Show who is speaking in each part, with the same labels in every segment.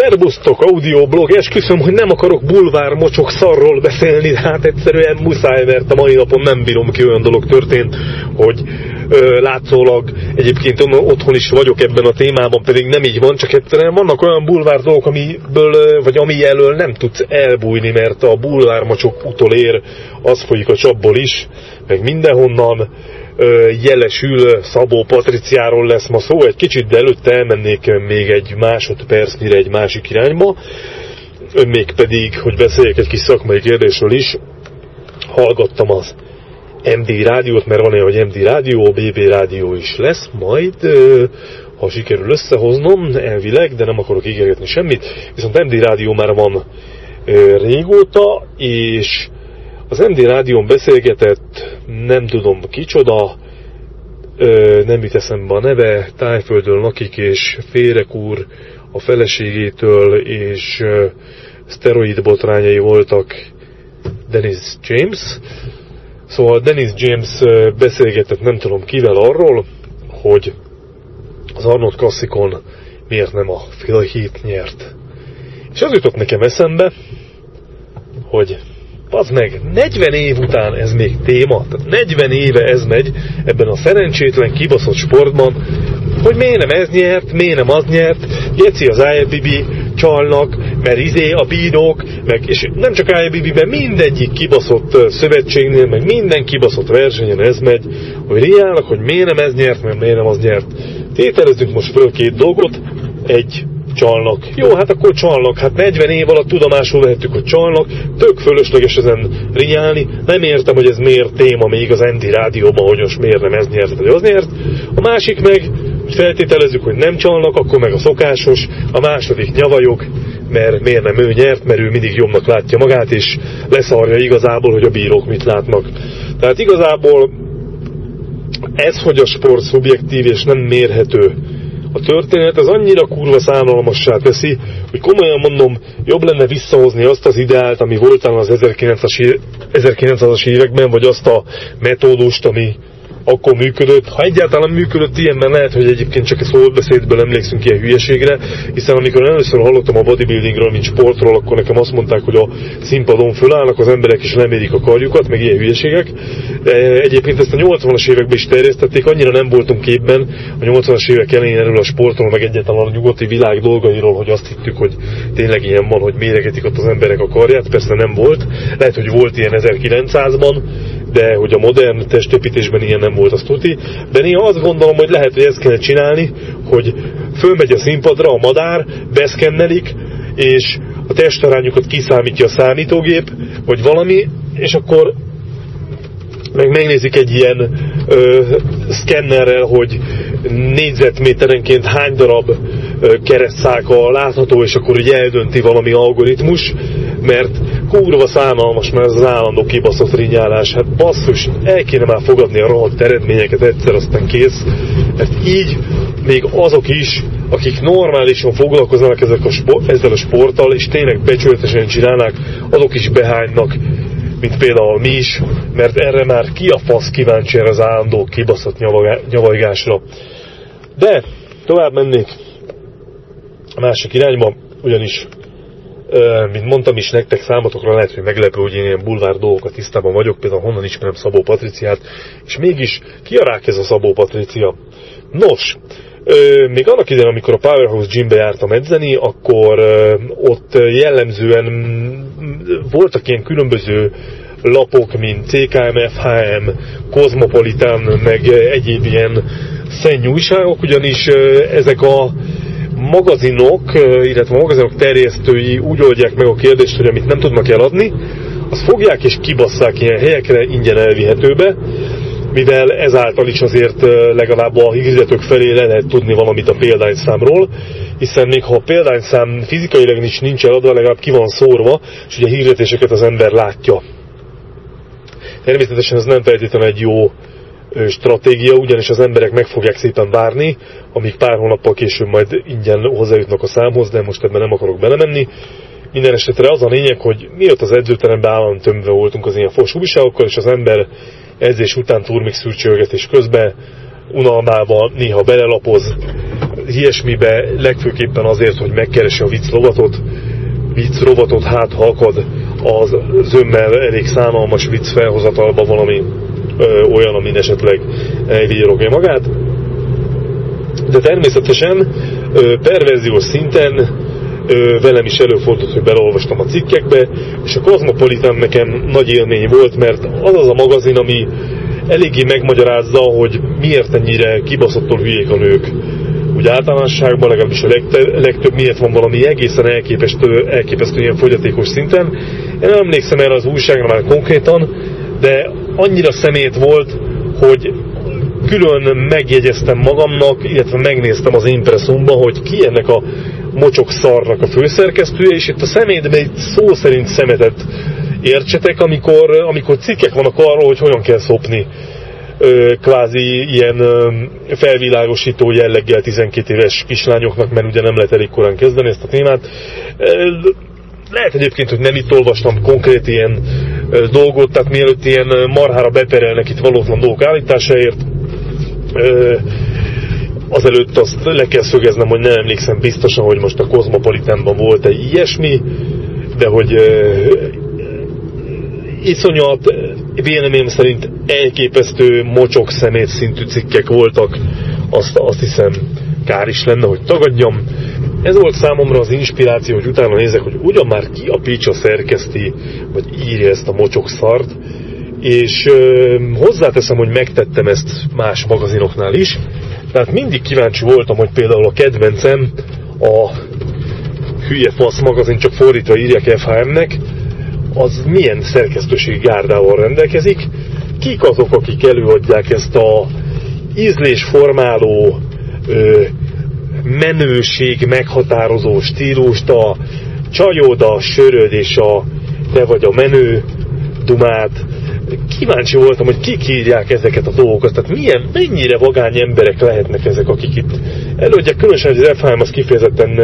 Speaker 1: Szerbusztok, audioblog, esküszöm, hogy nem akarok bulvár mocsok szarról beszélni, de hát egyszerűen muszáj, mert a mai napon nem bírom ki olyan dolog történt, hogy látszólag egyébként otthon is vagyok ebben a témában, pedig nem így van, csak egyszerűen vannak olyan bulvár dolgok, amiből, vagy ami elől nem tudsz elbújni, mert a bulvár mocsok utolér, az folyik a csapból is, meg mindenhonnan, jelesül Szabó Patriciáról lesz ma szó, egy kicsit, de előtte elmennék még egy másodpercnyire egy másik irányba, még pedig, hogy beszéljek egy kis szakmai kérdésről is, hallgattam az MD rádiót, mert van olyan, hogy MD rádió, BB rádió is lesz, majd ha sikerül összehoznom, elvileg, de nem akarok ígérgetni semmit, viszont MD rádió már van régóta, és az MD rádión beszélgetett, nem tudom kicsoda, nem jut eszembe a neve, tájföldön lakik, és Férek úr a feleségétől, és szteroid botrányai voltak Dennis James. Szóval Dennis James beszélgetett nem tudom kivel arról, hogy az Arnold Classicon miért nem a Phil Heath nyert. És az jutott nekem eszembe, hogy az meg, 40 év után ez még téma, tehát 40 éve ez megy ebben a szerencsétlen, kibaszott sportban, hogy miért nem ez nyert, miért nem az nyert, Geci az IFBB csalnak, mert izé a bírók, meg, és nem csak IFBB-ben, mindegyik kibaszott szövetségnél, meg minden kibaszott versenyen ez megy, hogy riálnak, hogy miért nem ez nyert, meg miért nem az nyert. Tételezzünk most föl két dolgot, egy csalnak. Jó, hát akkor csalnak. Hát 40 év alatt tudomásul vehettük, hogy csalnak. Tök fölösleges ezen rinyálni. Nem értem, hogy ez miért téma még az Endi rádióban, hogy most miért nem ez nyert, vagy az nyert. A másik meg, feltételezzük, hogy nem csalnak, akkor meg a szokásos. A második nyavajok, mert miért nem ő nyert, mert ő mindig jobbnak látja magát, és leszarja igazából, hogy a bírók mit látnak. Tehát igazából ez, hogy a sport szubjektív és nem mérhető, a történet az annyira kurva szánalmassá teszi, hogy komolyan mondom, jobb lenne visszahozni azt az ideált, ami volt az 1900-as években, vagy azt a metódust, ami akkor működött. Ha egyáltalán működött ilyen, mert lehet, hogy egyébként csak egy szóbeszédből emlékszünk ilyen hülyeségre, hiszen amikor először hallottam a bodybuildingről, mint sportról, akkor nekem azt mondták, hogy a színpadon fölállnak az emberek és lemérik a karjukat, meg ilyen hülyeségek. De egyébként ezt a 80-as években is terjesztették, annyira nem voltunk képben a 80-as évek elején erről a sportról, meg egyáltalán a nyugati világ dolgairól, hogy azt hittük, hogy tényleg ilyen van, hogy méregetik ott az emberek a karját. Persze nem volt. Lehet, hogy volt ilyen 1900-ban, de hogy a modern testépítésben ilyen nem volt, az tuti. De néha azt gondolom, hogy lehet, hogy ezt kellene csinálni, hogy fölmegy a színpadra a madár, beszkennelik, és a testarányokat kiszámítja a számítógép, vagy valami, és akkor meg megnézik egy ilyen ö, szkennerrel, hogy négyzetméterenként hány darab keresztszáka látható, és akkor ugye eldönti valami algoritmus, mert kurva szánalmas, mert ez az állandó kibaszott rinyálás. Hát basszus, el kéne már fogadni a rohadt eredményeket egyszer, aztán kész. Mert így még azok is, akik normálisan foglalkoznak ezek a ezzel a sporttal, és tényleg becsületesen csinálnak, azok is behánynak, mint például mi is, mert erre már ki a fasz kíváncsi erre az állandó kibaszott nyavajgásra. De tovább mennék a másik irányba, ugyanis mint mondtam is nektek, számotokra lehet, hogy meglepő, hogy én ilyen bulvár dolgokat tisztában vagyok, például honnan ismerem Szabó Patriciát, és mégis ki a rák ez a Szabó Patricia? Nos, még annak idején, amikor a Powerhouse Gymbe jártam edzeni, akkor ott jellemzően voltak ilyen különböző lapok, mint CKM, FHM, Cosmopolitan, meg egyéb ilyen szenny újságok, ugyanis ezek a magazinok, illetve a magazinok terjesztői úgy oldják meg a kérdést, hogy amit nem tudnak eladni, azt fogják és kibasszák ilyen helyekre ingyen elvihetőbe, mivel ezáltal is azért legalább a hirdetők felé le lehet tudni valamit a példányszámról, hiszen még ha a példányszám fizikailag is nincs eladva, legalább ki van szórva, és ugye a hirdetéseket az ember látja. Természetesen ez nem feltétlenül egy jó stratégia, ugyanis az emberek meg fogják szépen várni, amíg pár hónappal később majd ingyen hozzájutnak a számhoz, de most ebben nem akarok belemenni. Minden esetre az a lényeg, hogy miatt az edzőteremben állandóan tömve voltunk az ilyen fos újságokkal, és az ember edzés után turmix és közben unalmával néha belelapoz ilyesmibe legfőképpen azért, hogy megkeresse a vicc rovatot hát ha akad az zömmel elég szánalmas vicc felhozatalba valami olyan, amin esetleg elvírogja magát. De természetesen perverziós szinten velem is előfordult, hogy beleolvastam a cikkekbe, és a Cosmopolitan nekem nagy élmény volt, mert az az a magazin, ami eléggé megmagyarázza, hogy miért ennyire kibaszottul hülyék a nők. Úgy általánosságban legalábbis a legte, legtöbb miért van valami egészen elképesztő, elképesztő ilyen fogyatékos szinten. Én nem emlékszem erre az újságra már konkrétan, de annyira szemét volt, hogy külön megjegyeztem magamnak, illetve megnéztem az impresszumban, hogy ki ennek a mocsok szarnak a főszerkesztője, és itt a szemétben egy szó szerint szemetet értsetek, amikor, amikor cikkek vannak arról, hogy hogyan kell szopni kvázi ilyen felvilágosító jelleggel 12 éves kislányoknak, mert ugye nem lehet elég korán kezdeni ezt a témát. Lehet egyébként, hogy nem itt olvastam konkrét ilyen dolgot, tehát mielőtt ilyen marhára beperelnek itt valótlan dolgok állításáért, azelőtt azt le kell szögeznem, hogy nem emlékszem biztosan, hogy most a Cosmopolitanban volt egy ilyesmi, de hogy iszonyat, véleményem szerint elképesztő mocsok szemét szintű cikkek voltak, azt, azt hiszem kár is lenne, hogy tagadjam. Ez volt számomra az inspiráció, hogy utána nézek, hogy ugyan már ki a picsa szerkeszti, vagy írja ezt a mocsok szart, és ö, hozzáteszem, hogy megtettem ezt más magazinoknál is, tehát mindig kíváncsi voltam, hogy például a kedvencem, a hülye fasz magazin, csak fordítva írják FHM-nek, az milyen szerkesztőségi gárdával rendelkezik, kik azok, akik előadják ezt a ízlésformáló ö, menőség meghatározó stílust, a csajod, a söröd és a te vagy a menő dumát. Kíváncsi voltam, hogy kik írják ezeket a dolgokat, tehát milyen, mennyire vagány emberek lehetnek ezek, akik itt előadják, különösen, az FHM az kifejezetten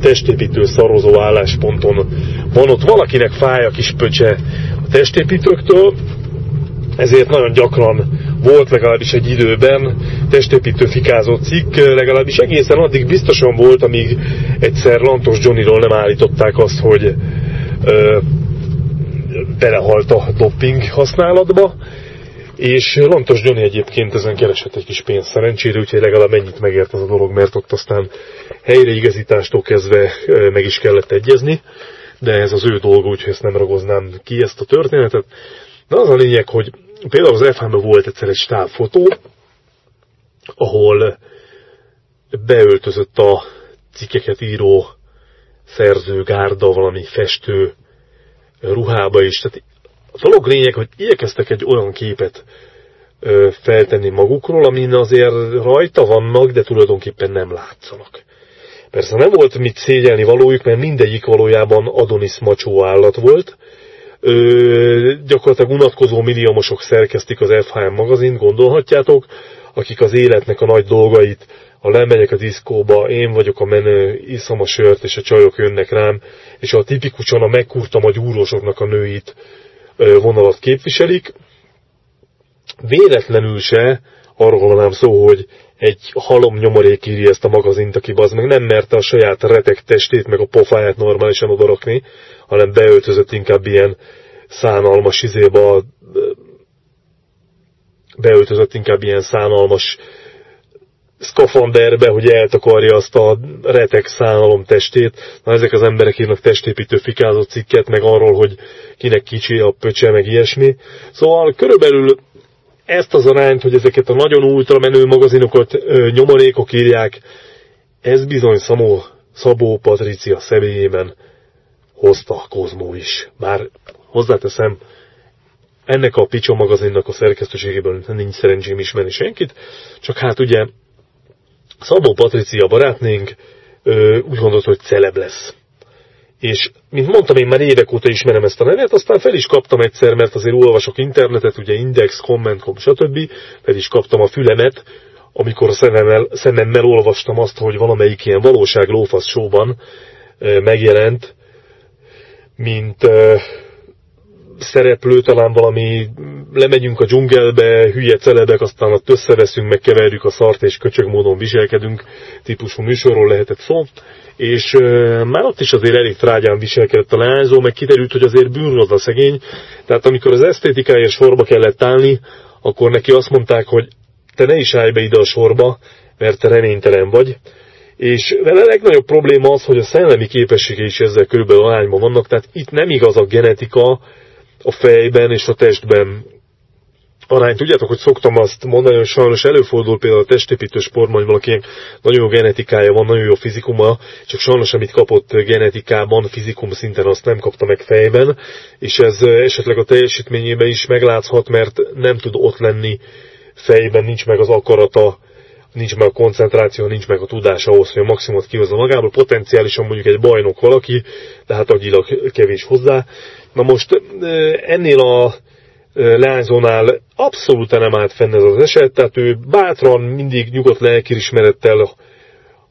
Speaker 1: testépítő szarozó állásponton van ott valakinek fáj a kis pöcse a testépítőktől, ezért nagyon gyakran volt legalábbis egy időben testépítő fikázó cikk, legalábbis egészen addig biztosan volt, amíg egyszer Lantos Johnnyról nem állították azt, hogy ö, belehalt a dopping használatba, és Lantos Johnny egyébként ezen keresett egy kis pénzt szerencsére, úgyhogy legalább mennyit megért az a dolog, mert ott aztán helyreigazítástól kezdve meg is kellett egyezni, de ez az ő dolga, úgyhogy ezt nem ragoznám ki ezt a történetet. De az a lényeg, hogy például az f volt egyszer egy stábfotó, ahol beöltözött a cikkeket író szerzőgárda valami festő ruhába is. Tehát a dolog lényeg, hogy igyekeztek egy olyan képet feltenni magukról, amin azért rajta vannak, de tulajdonképpen nem látszanak. Persze nem volt mit szégyelni valójuk, mert mindegyik valójában Adonis macsó állat volt. Ö, gyakorlatilag unatkozó milliómosok szerkeztik az FHM magazin, gondolhatjátok, akik az életnek a nagy dolgait, a lemegyek a diszkóba, én vagyok a menő, iszom a sört, és a csajok jönnek rám, és a tipikusan a megkurtam a gyúrósoknak a nőit vonalat képviselik. Véletlenül se arról van szó, hogy egy halom nyomorék írja ezt a magazint, aki az meg nem merte a saját retek testét, meg a pofáját normálisan odarakni, hanem beöltözött inkább ilyen szánalmas izéba, beöltözött inkább ilyen szánalmas szkafanderbe, hogy eltakarja azt a retek szánalom testét. Na, ezek az emberek írnak testépítő fikázó cikket, meg arról, hogy kinek kicsi a pöcse, meg ilyesmi. Szóval körülbelül ezt az arányt, hogy ezeket a nagyon ultramenő magazinokat ö, nyomorékok írják, ez bizony Szamó, Szabó Patricia személyében hozta a Kozmó is. Bár hozzáteszem, ennek a Picsa magazinnak a szerkesztőségében nincs szerencsém ismerni senkit, csak hát ugye Szabó Patricia barátnénk ö, úgy gondolt, hogy celeb lesz. És, mint mondtam, én már évek óta ismerem ezt a nevet, aztán fel is kaptam egyszer, mert azért olvasok internetet, ugye Index, Comment.com, stb. Fel is kaptam a fülemet, amikor szememmel, szememmel olvastam azt, hogy valamelyik ilyen valóság lófasz showban megjelent, mint szereplő, talán valami lemegyünk a dzsungelbe, hülye celebek, aztán ott összeveszünk, megkeverjük a szart és köcsög módon viselkedünk, típusú műsorról lehetett szó, és uh, már ott is azért elég trágyán viselkedett a leányzó, meg kiderült, hogy azért bűnroz a szegény, tehát amikor az esztétikáért sorba kellett állni, akkor neki azt mondták, hogy te ne is állj be ide a sorba, mert te reménytelen vagy, és a legnagyobb probléma az, hogy a szellemi képességei is ezzel körülbelül arányban vannak, tehát itt nem igaz a genetika a fejben és a testben arány. Tudjátok, hogy szoktam azt mondani, hogy sajnos előfordul például a testépítő sportban, hogy valakinek nagyon jó genetikája van, nagyon jó fizikuma, csak sajnos amit kapott genetikában, fizikum szinten azt nem kapta meg fejben, és ez esetleg a teljesítményében is meglátszhat, mert nem tud ott lenni fejben, nincs meg az akarata, nincs meg a koncentráció, nincs meg a tudás ahhoz, hogy a maximumot kihozza magából, potenciálisan mondjuk egy bajnok valaki, de hát agyilag kevés hozzá. Na most ennél a leányzónál abszolút nem állt fenn ez az eset, tehát ő bátran, mindig nyugodt lelkiismerettel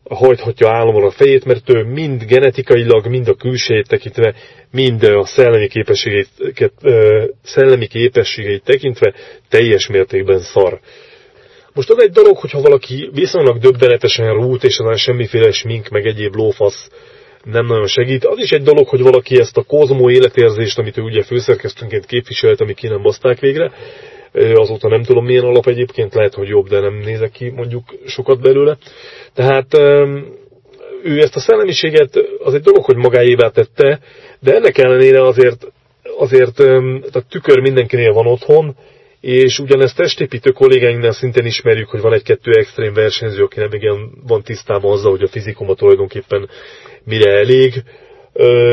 Speaker 1: hajthatja álomra a fejét, mert ő mind genetikailag, mind a külsejét tekintve, mind a szellemi képességeit, szellemi képességeit tekintve teljes mértékben szar. Most az egy dolog, hogyha valaki viszonylag döbbenetesen rút, és aztán semmiféle smink, meg egyéb lófasz nem nagyon segít. Az is egy dolog, hogy valaki ezt a kozmó életérzést, amit ő ugye főszerkesztőnként képviselt, ami ki nem baszták végre, azóta nem tudom milyen alap egyébként, lehet, hogy jobb, de nem nézek ki mondjuk sokat belőle. Tehát ő ezt a szellemiséget az egy dolog, hogy magáévá tette, de ennek ellenére azért, azért tehát tükör mindenkinél van otthon, és ugyanezt testépítő kollégáinknál szintén ismerjük, hogy van egy-kettő extrém versenyző, aki nem igen van tisztában azzal, hogy a fizikuma tulajdonképpen mire elég.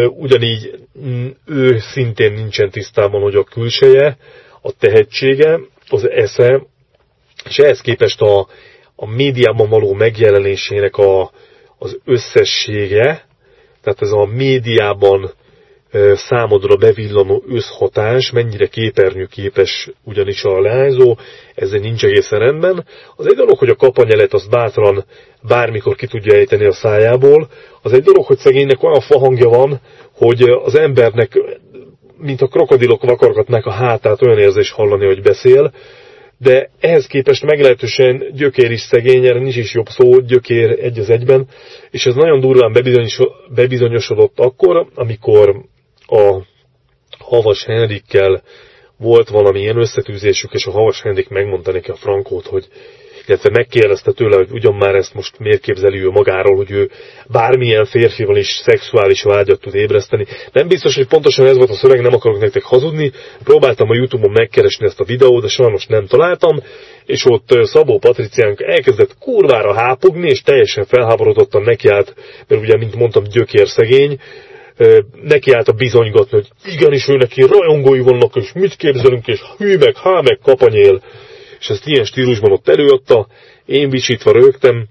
Speaker 1: Ugyanígy mm, ő szintén nincsen tisztában, hogy a külseje, a tehetsége, az esze, és ehhez képest a, a médiában való megjelenésének a, az összessége, tehát ez a médiában számodra bevillanó összhatás, mennyire képernyőképes ugyanis a leányzó, ezzel nincs egészen rendben. Az egy dolog, hogy a kapanyelet azt bátran bármikor ki tudja ejteni a szájából, az egy dolog, hogy szegénynek olyan fahangja van, hogy az embernek, mint a krokodilok vakargatnák a hátát, olyan érzés hallani, hogy beszél, de ehhez képest meglehetősen gyökér is szegény, erre nincs is jobb szó, gyökér egy az egyben, és ez nagyon durván bebizonyosodott akkor, amikor a Havas Henrikkel volt valami ilyen összetűzésük, és a Havas Henrik megmondta neki a Frankót, hogy illetve megkérdezte tőle, hogy ugyan már ezt most miért képzeli ő magáról, hogy ő bármilyen férfival is szexuális vágyat tud ébreszteni. Nem biztos, hogy pontosan ez volt a szöveg, nem akarok nektek hazudni. Próbáltam a Youtube-on megkeresni ezt a videót, de sajnos nem találtam, és ott Szabó Patriciánk elkezdett kurvára hápogni, és teljesen felháborodottan nekiállt, mert ugye, mint mondtam, gyökér szegény, neki állt a bizonygatni, hogy igenis ő neki rajongói vannak, és mit képzelünk, és hű meg, há meg kapanyél. És ezt ilyen stílusban ott előadta, én visítva rögtem,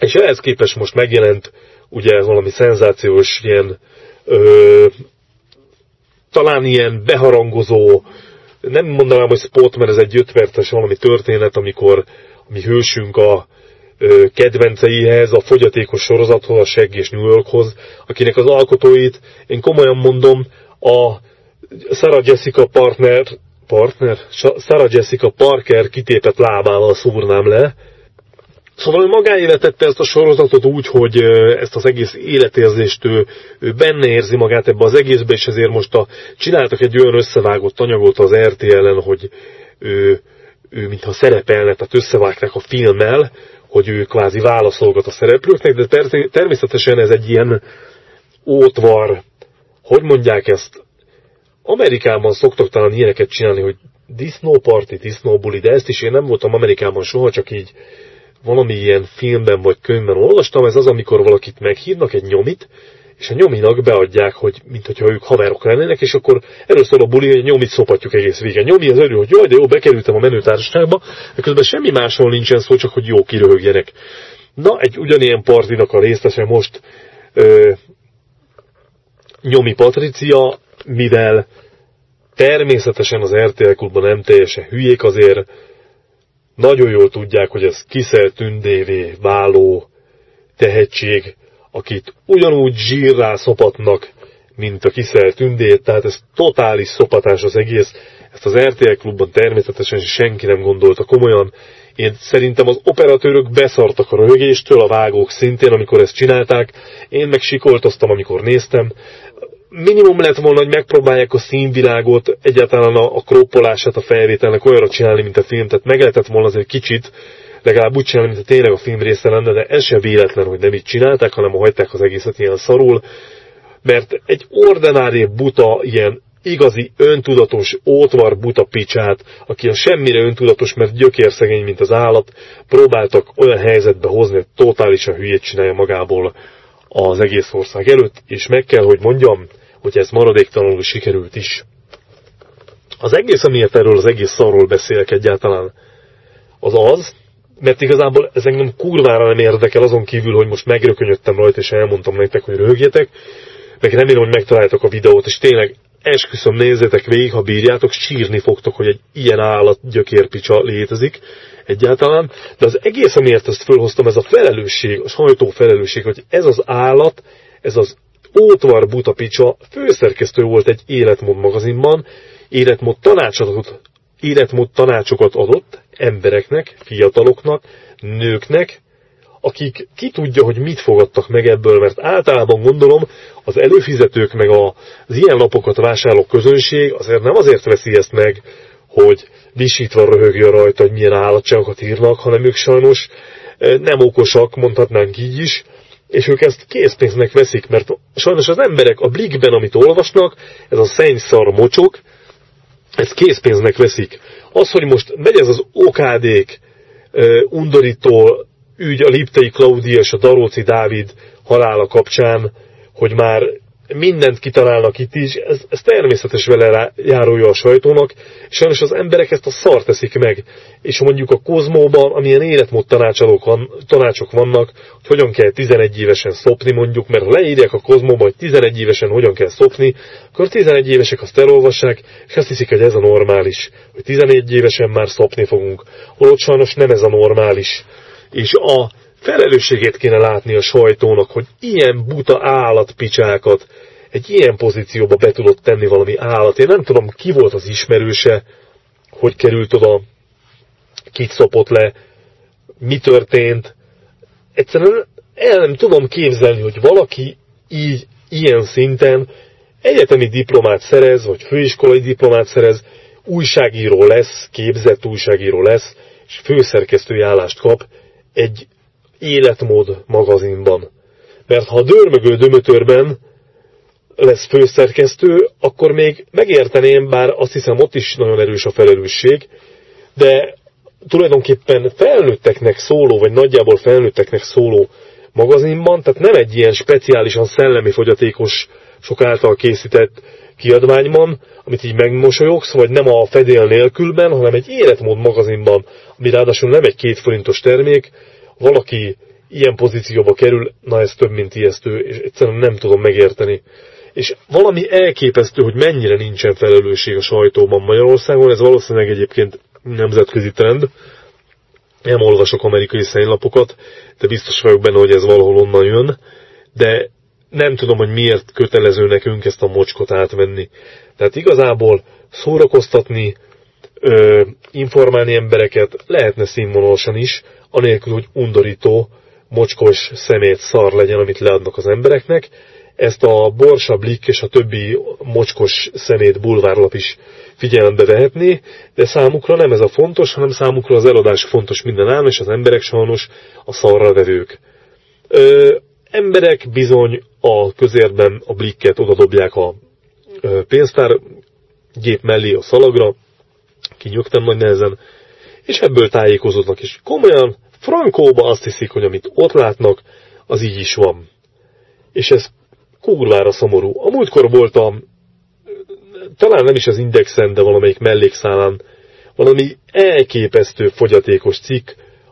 Speaker 1: és ehhez képest most megjelent ugye valami szenzációs ilyen ö, talán ilyen beharangozó, nem mondanám, hogy spot, mert ez egy 5 perces valami történet, amikor mi hősünk a, kedvenceihez, a fogyatékos sorozathoz, a Segg és New Yorkhoz, akinek az alkotóit, én komolyan mondom, a Sarah Jessica partner, partner? Sarah Jessica Parker kitépett lábával szúrnám le, Szóval ő magáévet tette ezt a sorozatot úgy, hogy ezt az egész életérzést ő, ő benne érzi magát ebbe az egészbe, és ezért most a, csináltak egy olyan összevágott anyagot az RTL-en, hogy ő, ő mintha szerepelne, tehát összevágták a filmmel, hogy ő kvázi válaszolgat a szereplőknek, de természetesen ez egy ilyen ótvar, hogy mondják ezt, Amerikában szoktak talán ilyeneket csinálni, hogy disznóparti, disznóbuli, de ezt is én nem voltam Amerikában soha, csak így valami ilyen filmben vagy könyvben olvastam, ez az, amikor valakit meghívnak, egy nyomit, és a nyominak beadják, hogy mint hogyha ők haverok lennének, és akkor először a buli, hogy nyomit szopatjuk egész vége. Nyomi az örül, hogy jaj, de jó, bekerültem a menőtársaságba, de közben semmi másról nincsen szó, csak hogy jó kiröhögjenek. Na, egy ugyanilyen partinak a részese most ö, Nyomi Patricia, mivel természetesen az RTL klubban nem teljesen hülyék, azért nagyon jól tudják, hogy ez kiszel tündévé váló tehetség, akit ugyanúgy zsírrá szopatnak, mint a kiszelt tündét, tehát ez totális szopatás az egész. Ezt az RTL klubban természetesen senki nem gondolta komolyan. Én szerintem az operatőrök beszartak a röhögéstől, a vágók szintén, amikor ezt csinálták. Én meg sikoltoztam, amikor néztem. Minimum lett volna, hogy megpróbálják a színvilágot, egyáltalán a, a kroppolását a felvételnek olyanra csinálni, mint a film, tehát meg lehetett volna azért kicsit, legalább úgy csinálni, a tényleg a film része lenne, de ez sem véletlen, hogy nem így csinálták, hanem hagyták az egészet ilyen szarul, mert egy ordinári buta, ilyen igazi öntudatos ótvar buta picsát, aki a semmire öntudatos, mert gyökérszegény, mint az állat, próbáltak olyan helyzetbe hozni, hogy totálisan hülyét csinálja magából az egész ország előtt, és meg kell, hogy mondjam, hogy ez maradéktalanul sikerült is. Az egész, amiért erről az egész szarról beszélek egyáltalán, az az, mert igazából ez engem kurvára nem érdekel azon kívül, hogy most megrökönyödtem rajta, és elmondtam nektek, hogy röhögjetek, meg remélem, hogy megtaláljátok a videót, és tényleg esküszöm, nézzétek végig, ha bírjátok, sírni fogtok, hogy egy ilyen állat gyökérpicsa létezik egyáltalán, de az egész, amiért ezt fölhoztam, ez a felelősség, a sajtó felelősség, hogy ez az állat, ez az Ótvar Buta Picsa főszerkesztő volt egy életmód magazinban, életmód tanácsokat, életmód tanácsokat adott embereknek, fiataloknak, nőknek, akik ki tudja, hogy mit fogadtak meg ebből, mert általában gondolom az előfizetők meg az ilyen lapokat vásárló közönség azért nem azért veszi ezt meg, hogy visítva röhögjön rajta, hogy milyen állatságokat írnak, hanem ők sajnos eh, nem okosak, mondhatnánk így is, és ők ezt készpénznek veszik, mert sajnos az emberek a blikben, amit olvasnak, ez a szar mocsok, ezt készpénznek veszik. Az, hogy most megy ez az okádék, undorító ügy a Liptei Klaudia és a Daróci Dávid halála kapcsán, hogy már mindent kitalálnak itt is, ez, ez természetes vele járója a sajtónak, sajnos az emberek ezt a szar teszik meg. És mondjuk a kozmóban, amilyen életmód tanácsadók van, tanácsok vannak, hogy hogyan kell 11 évesen szopni mondjuk, mert ha leírják a kozmóban, hogy 11 évesen hogyan kell szopni, akkor 11 évesek azt elolvassák, és azt hiszik, hogy ez a normális, hogy 11 évesen már szopni fogunk. Holott sajnos nem ez a normális és a felelősségét kéne látni a sajtónak, hogy ilyen buta állatpicsákat egy ilyen pozícióba be tudott tenni valami állat. Én nem tudom, ki volt az ismerőse, hogy került oda, kit szopott le, mi történt. Egyszerűen el nem tudom képzelni, hogy valaki így, ilyen szinten egyetemi diplomát szerez, vagy főiskolai diplomát szerez, újságíró lesz, képzett újságíró lesz, és főszerkesztői állást kap, egy életmód magazinban. Mert ha a dörmögő dömötörben lesz főszerkesztő, akkor még megérteném, bár azt hiszem ott is nagyon erős a felelősség, de tulajdonképpen felnőtteknek szóló, vagy nagyjából felnőtteknek szóló magazinban, tehát nem egy ilyen speciálisan szellemi fogyatékos sok által készített kiadványban, amit így megmosolyogsz, vagy nem a fedél nélkülben, hanem egy életmód magazinban, ami ráadásul nem egy két forintos termék, valaki ilyen pozícióba kerül, na ez több, mint ijesztő, és egyszerűen nem tudom megérteni. És valami elképesztő, hogy mennyire nincsen felelősség a sajtóban Magyarországon, ez valószínűleg egyébként nemzetközi trend, nem olvasok amerikai szénylapokat, de biztos vagyok benne, hogy ez valahol onnan jön, de nem tudom, hogy miért kötelező nekünk ezt a mocskot átvenni. Tehát igazából szórakoztatni, ö, informálni embereket lehetne színvonalasan is, anélkül, hogy undorító, mocskos szemét szar legyen, amit leadnak az embereknek. Ezt a Borsa Blik és a többi mocskos szemét bulvárlap is figyelembe vehetné, de számukra nem ez a fontos, hanem számukra az eladás fontos minden ám, és az emberek sajnos a szarra vevők. Ö, emberek bizony a közérben a blikket odadobják a pénztár gép mellé a szalagra, kinyögtem nagy nehezen, és ebből tájékozódnak is. Komolyan, frankóba azt hiszik, hogy amit ott látnak, az így is van. És ez kurvára szomorú. A múltkor voltam, talán nem is az Indexen, de valamelyik mellékszálán, valami elképesztő fogyatékos cikk,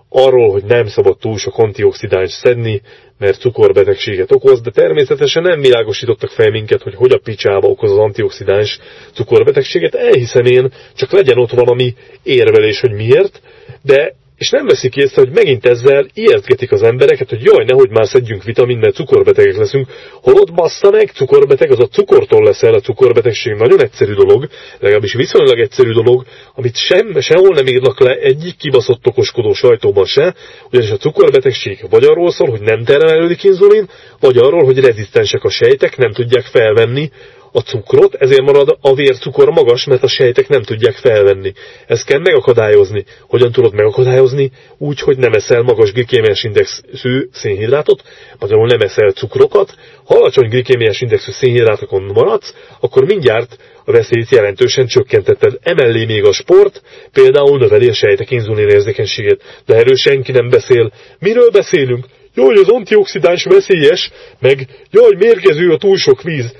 Speaker 1: arról, hogy nem szabad túl sok antioxidáns szedni, mert cukorbetegséget okoz, de természetesen nem világosítottak fel minket, hogy hogy a picsába okoz az antioxidáns cukorbetegséget. Elhiszem én, csak legyen ott valami érvelés, hogy miért, de és nem veszik észre, hogy megint ezzel ijesztgetik az embereket, hogy jaj, nehogy már szedjünk vitamin, mert cukorbetegek leszünk. Holott bassza meg, cukorbeteg, az a cukortól leszel a cukorbetegség. Nagyon egyszerű dolog, legalábbis viszonylag egyszerű dolog, amit sem, sehol nem írnak le egyik kibaszott okoskodó sajtóban se, ugyanis a cukorbetegség vagy arról szól, hogy nem termelődik inzulin, vagy arról, hogy rezisztensek a sejtek, nem tudják felvenni a cukrot, ezért marad a vércukor magas, mert a sejtek nem tudják felvenni. Ezt kell megakadályozni. Hogyan tudod megakadályozni? Úgy, hogy nem eszel magas glikémiás indexű szénhidrátot, magyarul nem eszel cukrokat. Ha alacsony glikémiás indexű szénhidrátokon maradsz, akkor mindjárt a veszélyt jelentősen csökkentetted. Emellé még a sport, például növeli a sejtek inzulin érzékenységét. De erről senki nem beszél. Miről beszélünk? Jaj, az antioxidáns veszélyes, meg jaj, mérgező a túl sok víz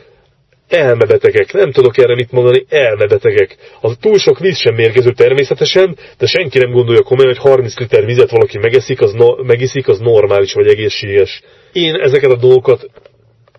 Speaker 1: elmebetegek. Nem tudok erre mit mondani, elmebetegek. A túl sok víz sem mérgező természetesen, de senki nem gondolja komolyan, hogy 30 liter vizet valaki megeszik, az, no, megiszik, az normális vagy egészséges. Én ezeket a dolgokat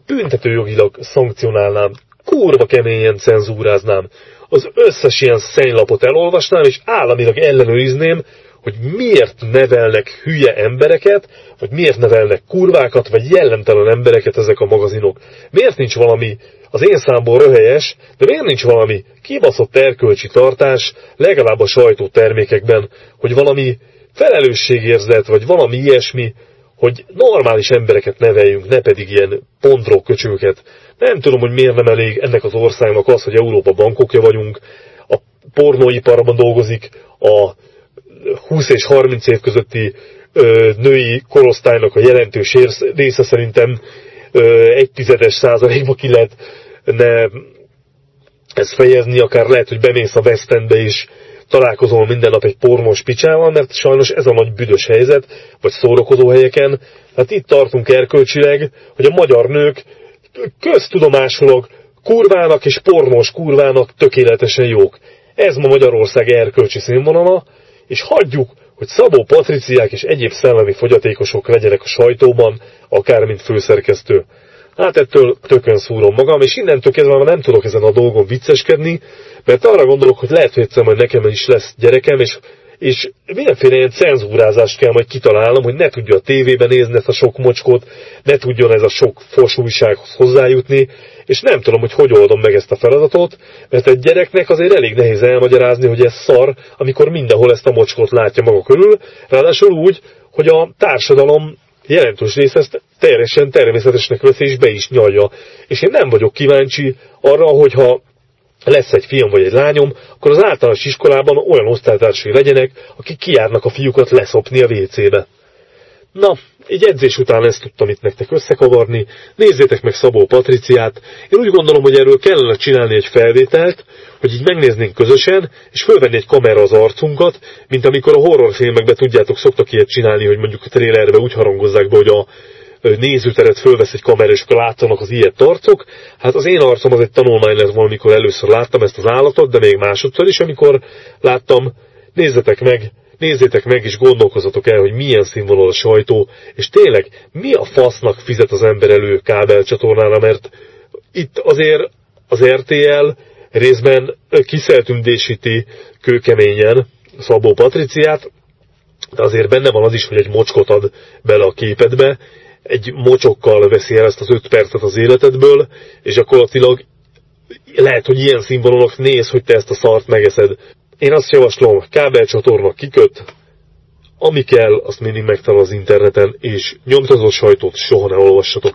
Speaker 1: büntetőjogilag szankcionálnám, kurva keményen cenzúráznám. Az összes ilyen szennylapot elolvasnám, és államilag ellenőrizném, hogy miért nevelnek hülye embereket, vagy miért nevelnek kurvákat, vagy jellentelen embereket ezek a magazinok. Miért nincs valami az én számból röhelyes, de miért nincs valami kibaszott erkölcsi tartás, legalább a sajtótermékekben, hogy valami felelősségérzet, vagy valami ilyesmi, hogy normális embereket neveljünk, ne pedig ilyen pontró köcsöket. Nem tudom, hogy miért nem elég ennek az országnak az, hogy Európa bankokja vagyunk, a pornóiparban dolgozik, a 20 és 30 év közötti női korosztálynak a jelentős része szerintem egy tizedes százalékba ki lehet ne ezt fejezni, akár lehet, hogy bemész a West Endbe is, találkozol minden nap egy pornós picsával, mert sajnos ez a nagy büdös helyzet, vagy szórakozó helyeken. Hát itt tartunk erkölcsileg, hogy a magyar nők köztudomásulag kurvának és pornós kurvának tökéletesen jók. Ez ma Magyarország erkölcsi színvonala, és hagyjuk, hogy Szabó Patriciák és egyéb szellemi fogyatékosok legyenek a sajtóban, akár mint főszerkesztő. Hát ettől tökön szúrom magam, és innentől kezdve már nem tudok ezen a dolgon vicceskedni, mert arra gondolok, hogy lehet, hogy egyszer majd nekem is lesz gyerekem, és, és mindenféle ilyen cenzúrázást kell majd kitalálnom, hogy ne tudja a tévében nézni ezt a sok mocskot, ne tudjon ez a sok fos újsághoz hozzájutni, és nem tudom, hogy hogy oldom meg ezt a feladatot, mert egy gyereknek azért elég nehéz elmagyarázni, hogy ez szar, amikor mindenhol ezt a mocskot látja maga körül, ráadásul úgy, hogy a társadalom jelentős része ezt teljesen természetesnek veszi és be is nyalja. És én nem vagyok kíváncsi arra, hogyha lesz egy fiam vagy egy lányom, akkor az általános iskolában olyan osztálytársai legyenek, akik kiárnak a fiúkat leszopni a WC-be. Na, egy edzés után ezt tudtam itt nektek összekavarni. Nézzétek meg Szabó Patriciát. Én úgy gondolom, hogy erről kellene csinálni egy felvételt, hogy így megnéznénk közösen, és fölvenni egy kamera az arcunkat, mint amikor a horrorfilmekben tudjátok, szoktak ilyet csinálni, hogy mondjuk a trélerbe úgy harangozzák be, hogy a nézőteret fölvesz egy kamera, és akkor látszanak az ilyet arcok. Hát az én arcom az egy tanulmány lesz valamikor először láttam ezt az állatot, de még másodszor is, amikor láttam, nézzetek meg, Nézzétek meg és gondolkozatok el, hogy milyen színvonal a sajtó, és tényleg mi a fasznak fizet az ember elő kábelcsatornára, mert itt azért az RTL részben kiszeltündésíti kőkeményen Szabó Patriciát, de azért benne van az is, hogy egy mocskot ad bele a képedbe, egy mocsokkal veszi el ezt az öt percet az életedből, és gyakorlatilag lehet, hogy ilyen színvonalak néz, hogy te ezt a szart megeszed. Én azt javaslom, kábelcsatorna kiköt, ami kell, azt mindig megtalál az interneten, és nyomtatott sajtót soha ne olvassatok.